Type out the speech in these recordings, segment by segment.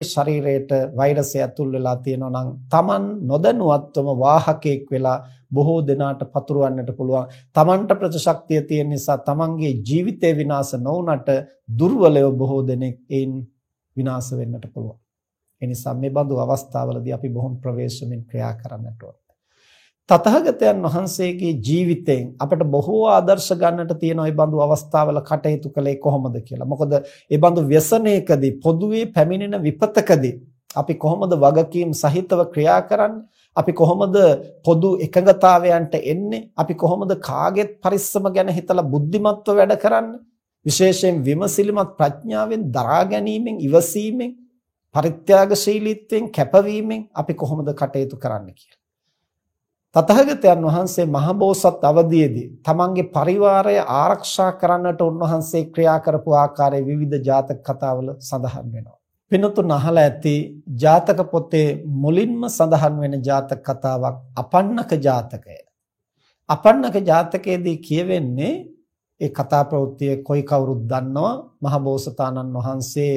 ශරීරයට වෛරසය ඇතුල් වෙලා තියෙනවා නම් Taman නොදැනුවත්වම වාහකයක් වෙලා බොහෝ දෙනාට පතුරවන්නට පුළුවන්. Tamanට ප්‍රතිශක්තිය තියෙන නිසා Tamanගේ ජීවිතේ විනාශ නොවුනට දුර්වලව බොහෝ දෙනෙක් ඒන් විනාශ වෙන්නට පුළුවන්. ඒ නිසා මේ බඳු අවස්ථාවලදී අපි බොහොම ප්‍රවේශමෙන් ක්‍රියා කරන්නට ඕන. තථාගතයන් වහන්සේගේ ජීවිතයෙන් අපට බොහෝ ආදර්ශ ගන්නට තියෙන ওই බඳු අවස්ථාවල කටයුතු කළේ කොහොමද කියලා. මොකද ඒ බඳු ව්‍යසනයකදී පොදුවේ පැමිණෙන විපතකදී අපි කොහොමද වගකීම් සහිතව ක්‍රියා කරන්නේ? අපි කොහොමද පොදු එකඟතාවයන්ට එන්නේ? අපි කොහොමද කාගෙත් පරිස්සම ගැන හිතලා බුද්ධිමත්ව වැඩ කරන්නේ? විශේෂයෙන් විමසිලිමත් ප්‍රඥාවෙන් දරා ගැනීමෙන් ඉවසීමෙන් පරිත්‍යාගශීලීත්වයෙන් කැපවීමෙන් අපි කොහොමද කටයුතු කරන්න කියලා තථාගතයන් වහන්සේ මහබෝසත් අවදීයේදී තමන්ගේ පරිවාරය ආරක්ෂා කරන්නට උන්වහන්සේ ක්‍රියා කරපු ආකාරයේ විවිධ ජාතක කතාවල සඳහන් වෙනවා. පිනතුන් අහලා ඇති ජාතක පොතේ මුලින්ම සඳහන් වෙන ජාතක කතාවක් අපන්නක ජාතකය. අපන්නක ජාතකයේදී කියවෙන්නේ ඒ කතා ප්‍රවෘත්තිය කොයි කවුරුත් දන්නවා මහබෝසතාණන් වහන්සේ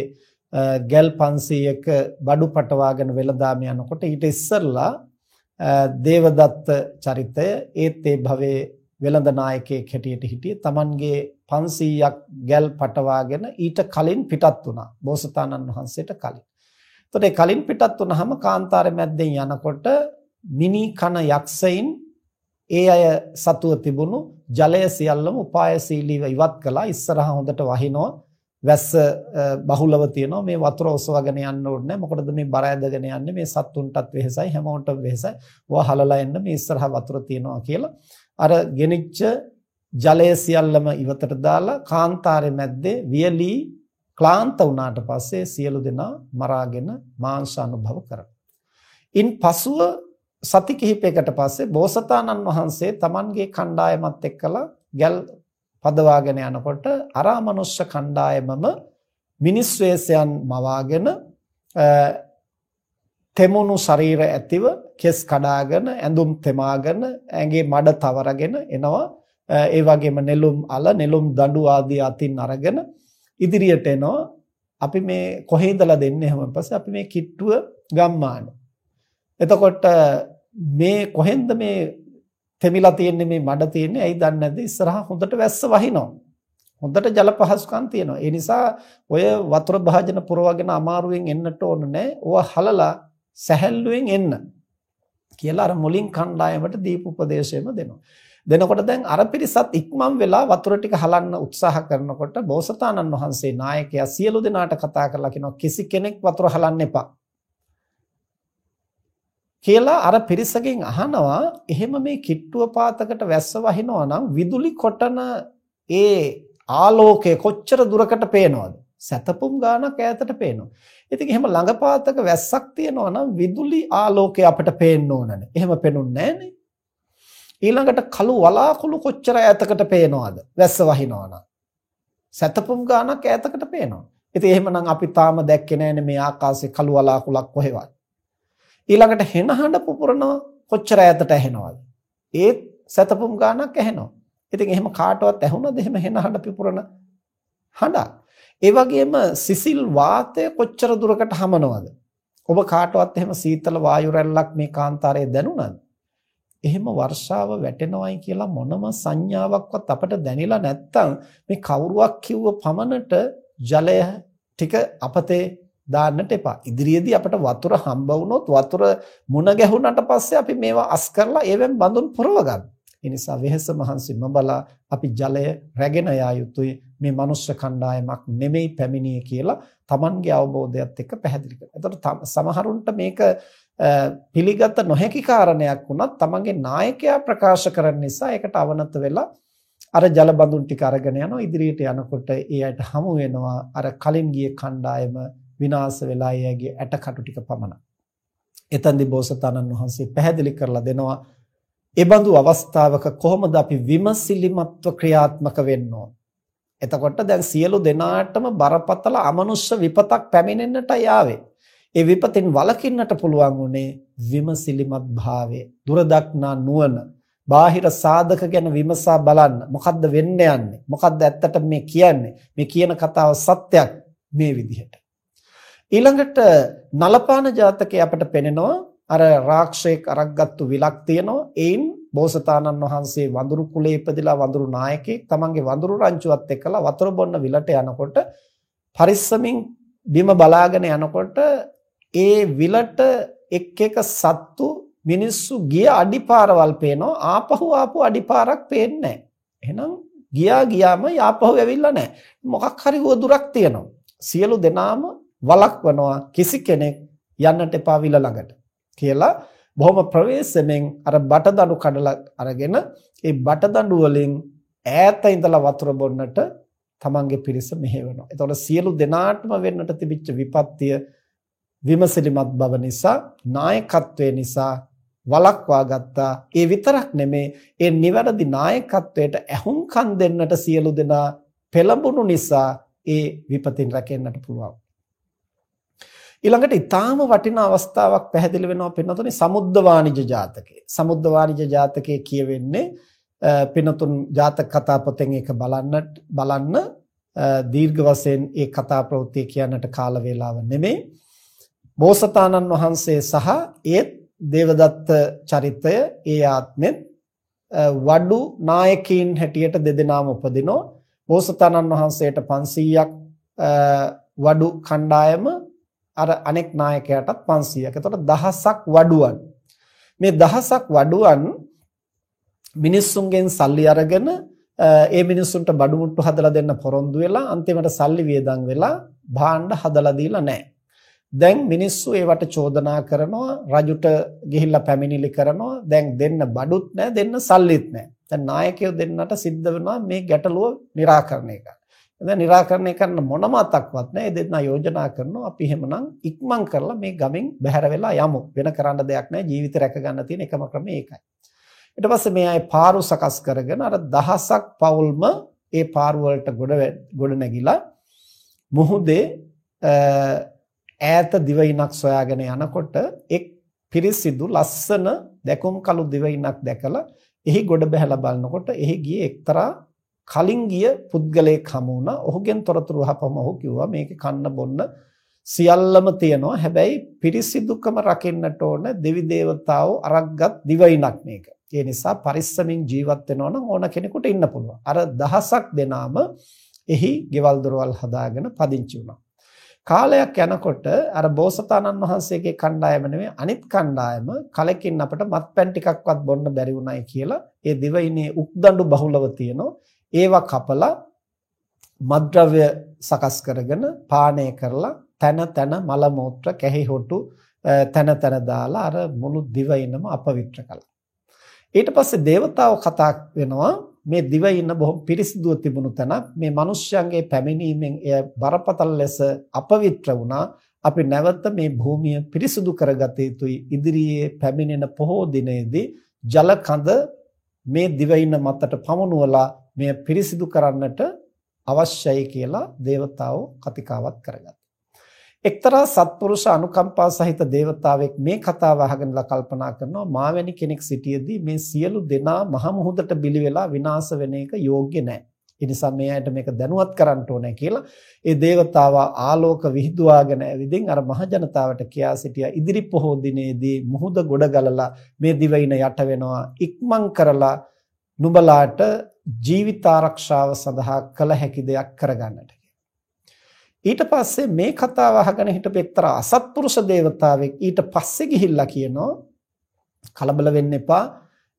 ගල් 500ක බඩු පටවාගෙන වෙළඳාම යනකොට ඊට ඉස්සෙල්ලා දේවදත්ත චරිතය ඒත් ඒ භවයේ වෙළඳ නායකයෙක් හැටියට හිටියේ. Tamanගේ 500ක් ගල් පටවාගෙන ඊට කලින් පිටත් වුණා. බෝසතාණන් වහන්සේට කලින්. එතකොට ඒ කලින් පිටත් වුණාම කාන්තාරේ මැද්දෙන් යනකොට මිනි කන යක්ෂයින් ඒ අය සතුව තිබුණු ජලය සියල්ලම උපායශීලීව ඉවත් කළා. ඉස්සරහා හොඳට වහිනවා. වැස්ස බහුලව තියෙනවා. මේ වතුර ඔසවගෙන යන්න ඕනේ මොකටද මේ බර ඇදගෙන යන්නේ? මේ සත්තුන්ටත් වෙහෙසයි හැමෝටම වෙහෙසයි. ඔය හලලා එන්න මේ ඉස්සරහා වතුර තියෙනවා කියලා. අර ගෙනිච්ච ජලය සියල්ලම ඉවතට දාලා කාන්තාරේ මැද්දේ වියලී ක්ලාන්ත වුණාට පස්සේ සියලු දෙනා මරාගෙන මාංශ අනුභව කරනවා. ඉන් පසුව සති කිහිපයකට පස්සේ බෝසතාණන් වහන්සේ Tamanගේ කණ්ඩායමත් එක්කලා ගල් පදවාගෙන යනකොට අරා මනුෂ්‍ය කණ්ඩායමම මිනිස් වේශයන් මවාගෙන තෙමුණු ශරීර ඇතිව කෙස් කඩාගෙන ඇඳුම් තෙමාගෙන ඇඟේ මඩ තවරගෙන එනවා. ඒ වගේම නෙළුම් අල නෙළුම් දඬු ආදී අතින් අරගෙන ඉදිරියට එනවා. අපි මේ කොහේ ඉඳලා දෙන්නේ එහෙම පස්සේ අපි මේ කිට්ටුව ගම්මාන. එතකොට මේ කොහෙන්ද මේ තෙමිලා තියෙන්නේ මේ මඩ තියෙන්නේ. ඇයි දන්නේ නැද්ද? ඉස්සරහා හොඳට වැස්ස වහිනවා. හොඳට ජල පහසුකම් තියෙනවා. ඒ නිසා ඔය වතුර භාජන පුරවගෙන අමාරුවෙන් එන්නට ඕන නැහැ ඕවා හලලා සැහැල්ලුවෙන් එන්න කියලා අර මුලින් කණ්ඩායමට දීප උපදේශයම දෙනවා. දෙනකොට දැන් අර පිරිසත් ඉක්මන් වෙලා වතුර ටික හලන්න උත්සාහ කරනකොට බෝසතාණන් වහන්සේ නායකයා සියලු දෙනාට කතා කරලා කියනවා කිසි කෙනෙක් වතුර හලන්න එපා. කියලා අර පිරිසගෙන් අහනවා එහෙම මේ කිට්ටුව පාතකට වැස්ස වහිනවා නම් විදුලි කොටන ඒ ආලෝකය කොච්චර දුරකට පේනවද? සැතපුම් ගානක් ඈතට පේනවා. ඉතින් එහෙම ළඟපාතක වැස්සක් තියෙනවා නම් විදුලි ආලෝකය අපිට පේන්න ඕනනේ. එහෙම පේනුන්නේ නැහනේ. ඊළඟට කළු වලාකුළු කොච්චර ඈතකට පේනවද? වැස්ස වහිනවා නම්. සැතපුම් ගානක් ඈතකට පේනවා. ඉතින් එහෙමනම් අපි තාම දැක්කේ නැහැනේ මේ ආකාශයේ කළු වලාකුළක් කොහෙවත්. ඊළඟට හෙන හඬ පුපුරනවා කොච්චර ඈතට ඇහෙනවද? ඒත් සතපුම් ගානක් ඇහෙනවා. ඉතින් එහෙම කාටවත් ඇහුණද එහෙම හෙන හඬ පුපුරන හඬ? ඒ වගේම සිසිල් වාතය කොච්චර දුරකට හමනවද? ඔබ කාටවත් එහෙම සීතල වායු රැල්ලක් මේ කාන්තාරයේ දැනුණාද? එහෙම වර්ෂාව වැටෙනවයි කියලා මොනම සංඥාවක්වත් අපට දැනෙලා නැත්තම් මේ කවුරුවක් කිව්ව පමණට ජලය ටික අපතේ දාන්නට එපා. ඉදිරියේදී අපිට වතුර හම්බ වුණොත් වතුර මුණ ගැහුණාට පස්සේ අපි මේවා අස් කරලා ඒවෙන් බඳුන් පුරව ගන්න. ඒ නිසා වෙහෙස මහන්සි නොබලා අපි ජලය රැගෙන යා යුතුයි. මේ මනුෂ්‍ය කණ්ඩායමක් නෙමෙයි පැමිණියේ කියලා Tamanගේ අවබෝධයත් එක්ක පැහැදිලි කරනවා. එතකොට සමහරුන්ට මේක පිළිගත නොහැකි කාරණයක් වුණත් Tamanගේ නායකයා ප්‍රකාශ කරන නිසා ඒකට අවනත වෙලා අර ජල බඳුන් ටික අරගෙන යනවා ඉදිරියට යනකොට ඒ අයට හමු වෙනවා අර කලින් ගිය කණ්ඩායම විනාශ වෙලා එයාගේ ඇටකටු ටික පමණක්. එතෙන්දී බෝසතාණන් වහන්සේ පැහැදිලි කරලා දෙනවා ඒ බඳු අවස්ථාවක කොහොමද අපි විමසිලිමත්ව ක්‍රියාත්මක වෙන්න එතකොට දැන් සියලු දෙනාටම බරපතල අමනුෂ්‍ය විපතක් පැමිණෙන්නට යාවේ. ඒ විපතින් වළකින්නට පුළුවන් උනේ විමසිලිමත් භාවය, දුරදක්නා නුවණ, බාහිර සාධක ගැන විමසා බලන්න. මොකද්ද වෙන්න යන්නේ? මොකද්ද ඇත්තට මේ කියන්නේ? මේ කියන කතාව සත්‍යයක් මේ විදිහට. ඊළඟට නලපාන ජාතකයේ අපට පෙනෙනවා අර රාක්ෂයෙක් අරක්ගත්තු විලක් තියෙනවා. ඒන් බෝසතාණන් වහන්සේ වඳුරු කුලේ ඉපදිලා වඳුරු නායකයෙක් තමන්ගේ වඳුරු රංචුවත් එක්කලා වතුර බොන්න විලට යනකොට පරිස්සමින් බිම බලාගෙන යනකොට ඒ විලට එක් එක සත්තු මිනිස්සු ගිය අඩිපාරවල් පේනවා ආපහු ආපු අඩිපාරක් පේන්නේ නැහැ. එහෙනම් ගියා ගියාම ආපහු ඇවිල්ලා නැහැ. මොකක් හරි වදුරක් තියෙනවා. සියලු දෙනාම වළක්වනවා කිසි කෙනෙක් යන්නට එපා විල ළඟට කියලා බොහොම ප්‍රවේශමෙන් අර බටදඬු කඩලා අරගෙන ඒ බටදඬු වලින් ඈත ඉඳලා වතුර බොන්නට තමන්ගේ පිරිස මෙහෙවනවා. එතකොට සියලු දෙනාටම වෙන්නට තිබිච්ච විපත්තිය විමසිලිමත් බව නිසා නායකත්වය නිසා වලක්වා ගත්තා. ඒ විතරක් නෙමේ ඒ නිවැරදි නායකත්වයට ඇහුම්කන් දෙන්නට සියලු දෙනා පෙළඹුණු නිසා ඒ විපතින් රැකෙන්නට පුළුවන්. ඊළඟට ඊටාම වටිනා අවස්ථාවක් පැහැදිලි වෙනවා පින්නතුනි සමුද්ද වාණිජ ජාතකයේ. සමුද්ද වාණිජ ජාතකයේ කියවෙන්නේ පින්නතුන් ජාතක කතා පොතෙන් ඒක බලන්න බලන්න දීර්ඝ වශයෙන් ඒ කතා ප්‍රවෘත්ති කියන්නට කාල වේලාව නෙමෙයි. බෝසතාණන් වහන්සේ සහ ඒත් දේවදත්ත චරිතය ඒ ආත්මෙත් වඩු නායකයින් හැටියට දෙදෙනාම උපදිනෝ බෝසතාණන් වහන්සේට 500ක් වඩු කණ්ඩායම අර අනෙක් නායකයාටත් 500ක්. එතකොට දහසක් වඩුවන්. මේ දහසක් වඩුවන් මිනිස්සුන්ගෙන් සල්ලි අරගෙන ඒ මිනිස්සුන්ට බඩු මුට්ටු හදලා දෙන්න පොරොන්දු වෙලා අන්තිමට සල්ලි වියදම් වෙලා භාණ්ඩ හදලා දීලා නැහැ. දැන් මිනිස්සු ඒවට චෝදනා කරනවා රජුට ගිහිල්ලා පැමිණිලි කරනවා දැන් දෙන්න බඩුත් නැහැ දෙන්න සල්ලිත් නැහැ. දැන් නායකයෝ දෙන්නට සිද්ධ වෙනවා මේ ගැටලුව निराකරණය කරන්න. දැන් निराකරණය කරන්න මොනම අතක්වත් නැහැ. ඒ දෙන්නා යෝජනා කරනවා අපි එහෙමනම් ඉක්මන් කරලා මේ ගමෙන් බැහැර වෙලා යමු. වෙන කරන්න දෙයක් නැහැ. ජීවිත රැක ගන්න තියෙන එකම ක්‍රමය ඒකයි. ඊට පස්සේ මේ අය පාරු සකස් කරගෙන අර දහසක් පවුල්ම ඒ පාරු වලට ගොඩ ගොඩ නැගිලා මුහුදේ ඈත දිවයිනක් සොයාගෙන යනකොට එක් පිරිසිදු ලස්සන දැකුම් කළු දිවයිනක් දැකලා එහි ගොඩ බැහැලා බලනකොට එහි ගියේ එක්තරා කලින් ගිය පුද්ගලයෙක් හමු වුණා. ඔහුගෙන් තොරතුරු අහපම ඔහු කිව්වා මේකේ කන්න බොන්න සියල්ලම තියෙනවා. හැබැයි පිරිසිදුකම රකින්නට ඕන දෙවි දේවතාවෝ අරක්ගත් දිවයිනක් මේක. ඒ නිසා පරිස්සමින් ජීවත් වෙනවා නම් ඕන කෙනෙකුට ඉන්න පුළුවන්. අර දහසක් දෙනාම එහි ගෙවල් දොරවල් හදාගෙන පදිංචි වුණා. කාලයක් යනකොට අර බෝසතාණන් වහන්සේගේ කණ්ඩායම නෙමෙයි අනිත් කණ්ඩායම කලකින් අපිට මත්පැන් ටිකක්වත් බොන්න බැරි වුණයි කියලා ඒ දිවයිනේ උක්දඬු බහුලව තියෙනවා ඒවා කපලා මද්ද්‍රව්‍ය සකස් කරගෙන පානය කරලා තන තන මල මූත්‍ර කැහි හොටු තන තන දාලා අර මුළු දිවයිනම අපවිත්‍ර කළා. ඊට පස්සේ దేవතාව කතා වෙනවා මේ දිවයින බොහොම පිරිසිදුව තිබුණු තැනක්. මේ මිනිස්යන්ගේ පැමිණීමෙන් එය බරපතල ලෙස අපවිත්‍ර වුණා. අපි නැවත මේ භූමිය පිරිසිදු කරගත යුතුයි. ඉදිරියේ පැමිණෙන පොහෝ දිනේදී ජල කඳ මේ දිවයින මතට පමුණුවලා මෙය පිරිසිදු කරන්නට අවශ්‍යයි කියලා దేవතාවෝ කතිකාවක් කරගත්තා. එක්තරා සත්පුරුෂ අනුකම්පා සහිත దేవතාවෙක් මේ කතාව අහගෙනලා කල්පනා කරනවා මාවැනි කෙනෙක් සිටියේදී මේ සියලු දෙනා මහ මුහුදට බිලි වෙලා විනාශ වෙන එක යෝග්‍ය නැහැ. ඒ නිසා මේ අයට මේක දැනුවත් කරන්න ඕනේ කියලා ඒ దేవතාව ආලෝක විහිදුවාගෙන ඇවිදින් අර මහ ජනතාවට කියා සිටියා ඉදිරි පොහොය දිනේදී මුහුද ගොඩ ගලලා මේ දිවයින යට වෙනවා ඉක්මන් කරලා නුඹලාට ජීවිත ආරක්ෂාව සඳහා කළ හැකි දෙයක් කරගන්නට ඊට පස්සේ මේ කතාව අහගෙන හිටපු එක්තරා අසත්පුරුෂ දේවතාවෙක් ඊට පස්සේ ගිහිල්ලා කියනවා කලබල වෙන්න එපා.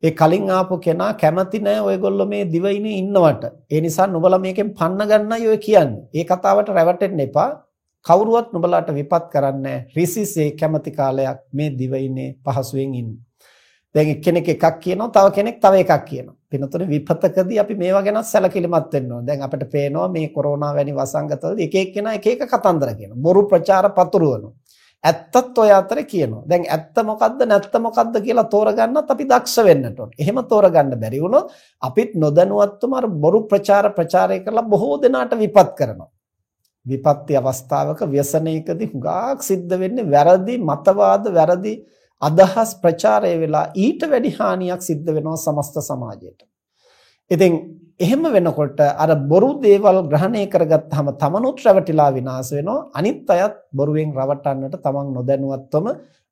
ඒ කලින් ආපු කෙනා කැමති නෑ ඔයගොල්ලෝ මේ දිවයිනේ ඉන්නවට. ඒ නිසා නුඹලා මේකෙන් පන්න ගන්නයි ඔය කියන්නේ. ඒ කතාවට රැවටෙන්න එපා. කවුරුවත් නුඹලාට විපත් කරන්නේ රිසිසේ කැමති කාලයක් මේ දිවයිනේ පහසුවෙන් ඉන්න. දැන් එක්කෙනෙක් එකක් කියනවා තව කෙනෙක් තව එකක් කියනවා. පින්නතොනේ විපතකදී අපි මේවා ගැන සැලකිලිමත් වෙන්න ඕන. දැන් අපිට පේනවා මේ කොරෝනා වැනි වසංගතවලදී එක එක්කෙනා එක එක කතන්දර කියනවා. බොරු ප්‍රචාර පතුරවනවා. ඇත්තත් ඔය අතරේ කියනවා. දැන් ඇත්ත මොකද්ද නැත්ත මොකද්ද කියලා තෝරගන්නත් අපි දක්ෂ වෙන්නට ඕනේ. එහෙම තෝරගන්න බැරි වුණොත් අපිත් නොදැනුවත්වම අර බොරු ප්‍රචාර ප්‍රචාරය කරලා බොහෝ දෙනාට විපත් කරනවා. විපත්ති අවස්ථාවක ව්‍යසනයකදී හුඟක් සිද්ධ වෙන්නේ වැරදි මතවාද වැරදි අදහස් ප්‍රචාරය වෙලා ඊට වැඩි හානියක් සිද්ධ වෙනවා සමස්ත සමාජයට. ඉතින් එහෙම වෙනකොට අර බොරු දේවල් ග්‍රහණය කරගත්තාම තමනුත් රැවටිලා විනාශ වෙනවා අනිත් අයත් බොරුවෙන් රවටන්නට තමන් නොදැනුවත්වම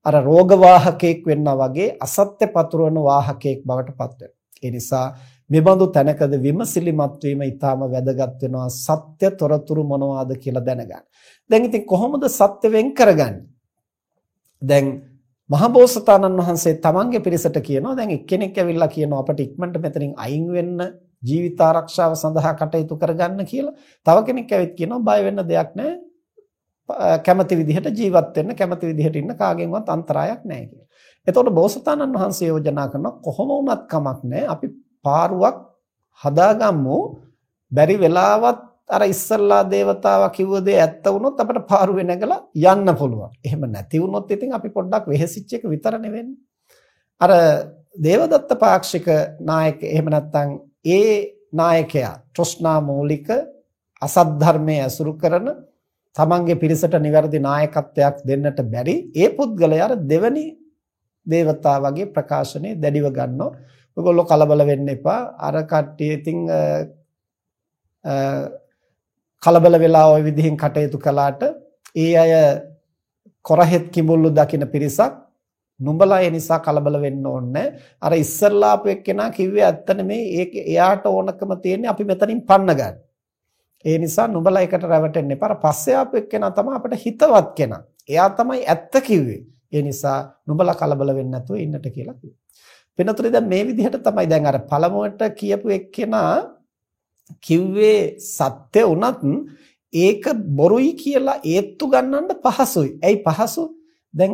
අර රෝග වාහකයක් වෙන්නා වගේ අසත්‍ය පතුරවන වාහකයක් බවට පත් වෙනවා ඒ නිසා මෙබඳු තැනකද විමසිලිමත් වීම ඊටාම වැදගත් වෙනවා සත්‍ය තොරතුරු මොනවාද කියලා දැනගන්න. දැන් ඉතින් කොහොමද සත්‍ය වෙන් කරගන්නේ? දැන් මහබෝසතාණන් වහන්සේ තමන්ගේ පිරිසට කියනවා දැන් එක්කෙනෙක් ඇවිල්ලා කියනවා අපිට ඉක්මනට මෙතනින් අයින් වෙන්න ජීවිත ආරක්ෂාව සඳහා කටයුතු කරගන්න කියලා. තව කෙනෙක් ඇවිත් කියනවා බය වෙන්න දෙයක් නැහැ. කැමති විදිහට ජීවත් වෙන්න කැමති විදිහට ඉන්න කාගෙන්වත් අන්තරායක් නැහැ කියලා. එතකොට බෝසතාණන් වහන්සේ යෝජනා කරනවා කොහොම වුණත් කමක් නැහැ. අපි පාරුවක් හදාගමු. බැරි වෙලාවත් අර ඉස්සල්ලා దేవතාවා කිව්ව දේ ඇත්ත වුණොත් අපිට පාරුවේ නැගලා යන්න පුළුවන්. එහෙම නැති වුණොත් ඉතින් අපි පොඩ්ඩක් වෙහෙසිච්ච එක විතරනේ වෙන්නේ. අර දේවදත්ත පාක්ෂික නායක එහෙම නැත්නම් ඒ නායකයා තෘෂ්ණා මූලික අසත් ධර්මයේ ඇසුරු කරන තමන්ගේ පිරිසට නිවැරදි නායකත්වයක් දෙන්නට බැරි ඒ පුද්ගලයා දෙවනි දේවතා වගේ ප්‍රකාශනයේ දැඩිව ගන්නවා. ඔයගොල්ලෝ කලබල වෙන්න එපා. අර කට්ටිය ඉතින් කලබල වෙලා ওই විදිහින් කටයුතු කළාට ඒ අය කොරහෙත් කිඹුල්ලු දකින පිරිසක් නුඹලා ඒ නිසා කලබල වෙන්න ඕනේ. අර ඉස්සල්ලා අපු එක්කෙනා කිව්වේ ඇත්ත නෙමෙයි. ඒක එයාට ඕනකම තියෙන්නේ අපි මෙතනින් පන්න ගන්න. ඒ නිසා නුඹලා එකට රැවටෙන්න එපා. අර පස්සේ ආපු එක්කෙනා තමයි අපිට හිතවත් කෙනා. එයා තමයි ඇත්ත කිව්වේ. ඒ නිසා නුඹලා කලබල වෙන්නේ නැතුව ඉන්නට කියලා කිව්වා. වෙනතුරු දැන් මේ විදිහට තමයි දැන් අර පළමුවට කියපු එක්කෙනා කිව්වේ සත්‍ය වුණත් ඒක බොරුයි කියලා ඒත්තු ගන්නන්න පහසුයි. ඇයි පහසු? දැන්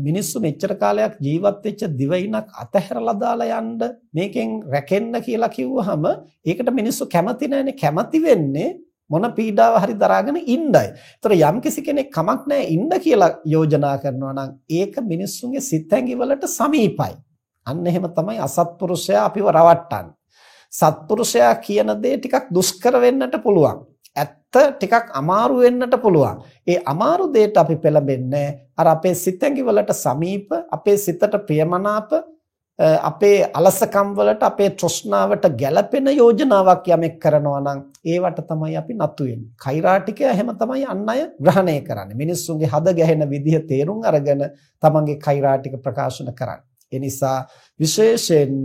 මිනිස්සු මෙච්චර කාලයක් ජීවත් වෙච්ච දිවයිනක් අතහැරලා දාලා යන්න මේකෙන් රැකෙන්න කියලා කිව්වහම ඒකට මිනිස්සු කැමති නැහැනේ. කැමති වෙන්නේ මොන පීඩාව හරි දරාගෙන ඉන්නයි. ඒතර යම් කිසි කෙනෙක් කමක් නැහැ ඉන්න කියලා යෝජනා කරනවා නම් ඒක මිනිස්සුන්ගේ සිත් ඇඟිවලට සමීපයි. අන්න එහෙම තමයි අසත්පුරුෂයා අපිව රවට්ටන්නේ. සත්පුරුෂයා කියන දේ ටිකක් දුෂ්කර වෙන්නට පුළුවන්. ඇත්ත ටිකක් අමාරු වෙන්නට පුළුවන්. ඒ අමාරු දෙයට අපි පෙළඹෙන්නේ අර අපේ සිතැඟි වලට සමීප, අපේ සිතට ප්‍රියමනාප, අපේ අලසකම් වලට, අපේ තෘෂ්ණාවට ගැළපෙන යෝජනාවක් යමෙක් කරනවා නම් ඒවට තමයි අපි නතු වෙන්නේ. කෛරාටිකය එහෙම තමයි අන් අය ග්‍රහණය කරන්නේ. මිනිස්සුන්ගේ හද ගැහෙන විදිහ තේරුම් අරගෙන තමන්ගේ කෛරාටික ප්‍රකාශන කරන්නේ. ඒ නිසා විශේෂයෙන්ම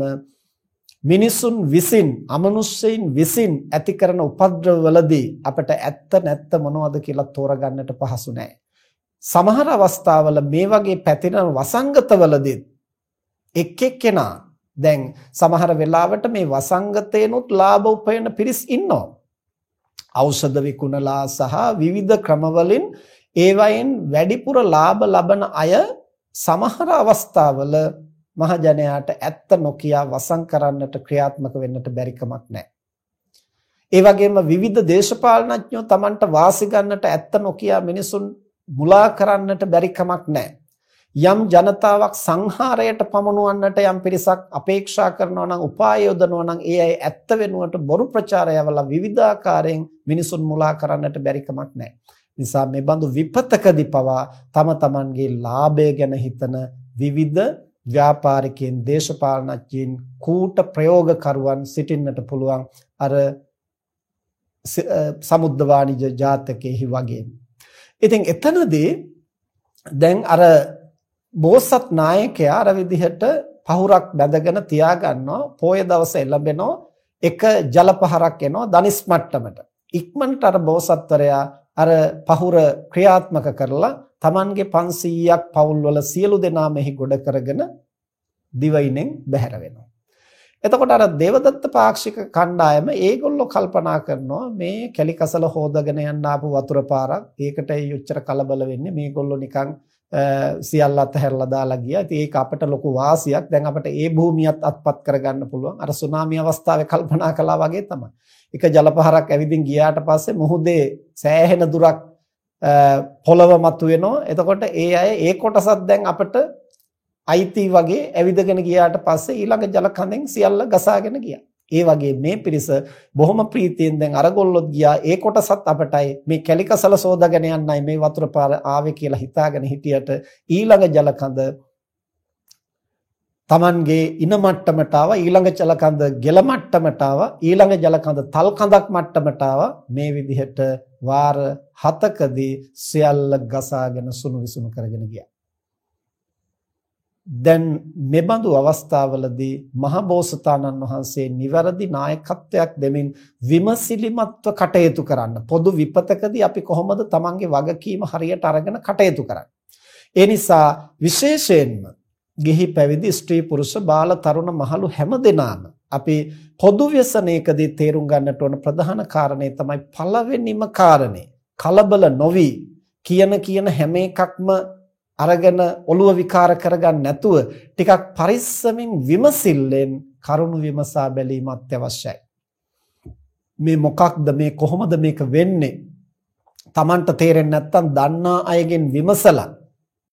මිනිසුන් විසින් අමනුෂ්‍යයින් විසින් ඇති කරන උපද්‍රවවලදී අපිට ඇත්ත නැත්ත මොනවද කියලා තෝරගන්නට පහසු නෑ. සමහර අවස්ථාවල මේ වගේ පැතිරෙන වසංගතවලදී එක් එක්කෙනා දැන් සමහර වෙලාවට මේ වසංගතේනොත් ලාභ උපයන පිරිස් ඉන්නවා. ඖෂධ විකුණලා සහ විවිධ ක්‍රමවලින් ඒවයින් වැඩිපුර ලාභ ලබන අය සමහර අවස්ථාවල මහජනයාට ඇත්ත නොකිය වසන් කරන්නට ක්‍රියාත්මක වෙන්නට බැරි කමක් නැහැ. ඒ වගේම විවිධ දේශපාලනඥයෝ Tamanට වාසි ගන්නට ඇත්ත නොකිය මිනිසුන් මුලා කරන්නට බැරි කමක් නැහැ. යම් ජනතාවක් සංහාරයට පමුණුවන්නට යම් පිරිසක් අපේක්ෂා කරනවා නම් උපාය යොදනවා නම් ඒ අය ඇත්ත වෙනුවට බොරු ප්‍රචාරයවල විවිධාකාරයෙන් මිනිසුන් මුලා කරන්නට බැරි කමක් නැහැ. නිසා මේ බඳු විපතකදී පවා තම තමන්ගේ ලාභය ගැන හිතන විවිධ ව්‍යාපාරිකයන් දේශපාලනඥයින් කූට ප්‍රයෝගකරුවන් සිටින්නට පුළුවන් අර සමුද්ද වාණිජ ජාතකයේහි වගේ. ඉතින් එතනදී දැන් අර බෝසත් නායකයා අර විදිහට පහුරක් බැඳගෙන තියාගන්නවා පොය දවසේ එළඹෙනවා එක ජල පහරක් එනවා දනිස් මට්ටමට. ඉක්මනට අර බෝසත්වරයා අර පහුර ක්‍රියාත්මක කරලා Tamanගේ 500ක් පවුල්වල සියලු දෙනා මෙහි ගොඩ කරගෙන දිවයිනෙන් බැහැර වෙනවා. එතකොට අර දේවදත්ත පාක්ෂික කණ්ඩායම ඒගොල්ලෝ කල්පනා කරනවා මේ කැලිකසල හොදගෙන යන්න ආපු වතුර පාරක් ඒකට යොච්චර කලබල වෙන්නේ මේගොල්ලෝ නිකන් සියල්ල අතහැරලා දාලා ගියා. ඉතින් ඒක අපට ලොකු වාසියක්. දැන් අපට ඒ භූමියත් අත්පත් කරගන්න පුළුවන්. අර සුනාමි අවස්ථාවේ කල්පනා කළා වගේ තමයි. එක ජලපහරක් ඇවිදින් ගියාට පස්සේ මුහුදේ සෑහෙන දුරක් පොළව මතුවෙනවා. එතකොට ඒ අය ඒ කොටසත් දැන් අපිට අයිති වගේ ඇවිදගෙන ගියාට පස්සේ ඊළඟ ජල කඳෙන් සියල්ල ගසාගෙන ගියා. ඒ වගේ මේ පිරිස බොහොම ප්‍රීතියෙන් දැන් අරගොල්ලොත් ගියා ඒ කොටසත් අපටයි මේ කැලිකසල සෝදාගෙන යන්නයි මේ වතුර පාර ආවේ කියලා හිතාගෙන හිටියට ඊළඟ ජල කඳ Tamanගේ ඉන මට්ටමට ආවා ඊළඟ ජලකඳ ගෙල මට්ටමට ආවා ඊළඟ ජලකඳ තල් කඳක් මට්ටමට ආවා මේ විදිහට වාර 7කදී සියල්ල ගසාගෙන සුණු විසුණු කරගෙන ගියා. දැන් මෙබඳු අවස්ථාවලදී මහබෝසතාණන් වහන්සේ නිවැරදි නායකත්වයක් දෙමින් විමසිලිමත්ව කටයුතු කරන්න පොදු විපතකදී අපි කොහොමද Tamange වගකීම හරියට අරගෙන කටයුතු කරන්නේ ඒ නිසා විශේෂයෙන්ම ගිහි පැවිදි ස්ත්‍රී පුරුෂ බාල තරුණ මහලු හැමදෙනාම අපි පොදු ව්‍යසනයකදී තේරුම් ගන්නට ඕන ප්‍රධාන කාරණේ තමයි පළවෙනිම කාරණේ කලබල නොවි කියන කියන හැම එකක්ම අරගෙන ඔළුව විකාර කරගන්න නැතුව ටිකක් පරිස්සමින් විමසිල්ලෙන් කරුණු විමසා බැලීම අත්‍යවශ්‍යයි. මේ මොකක්ද මේ කොහොමද මේක වෙන්නේ? Tamanට තේරෙන්නේ නැත්නම් දන්නා අයගෙන් විමසලා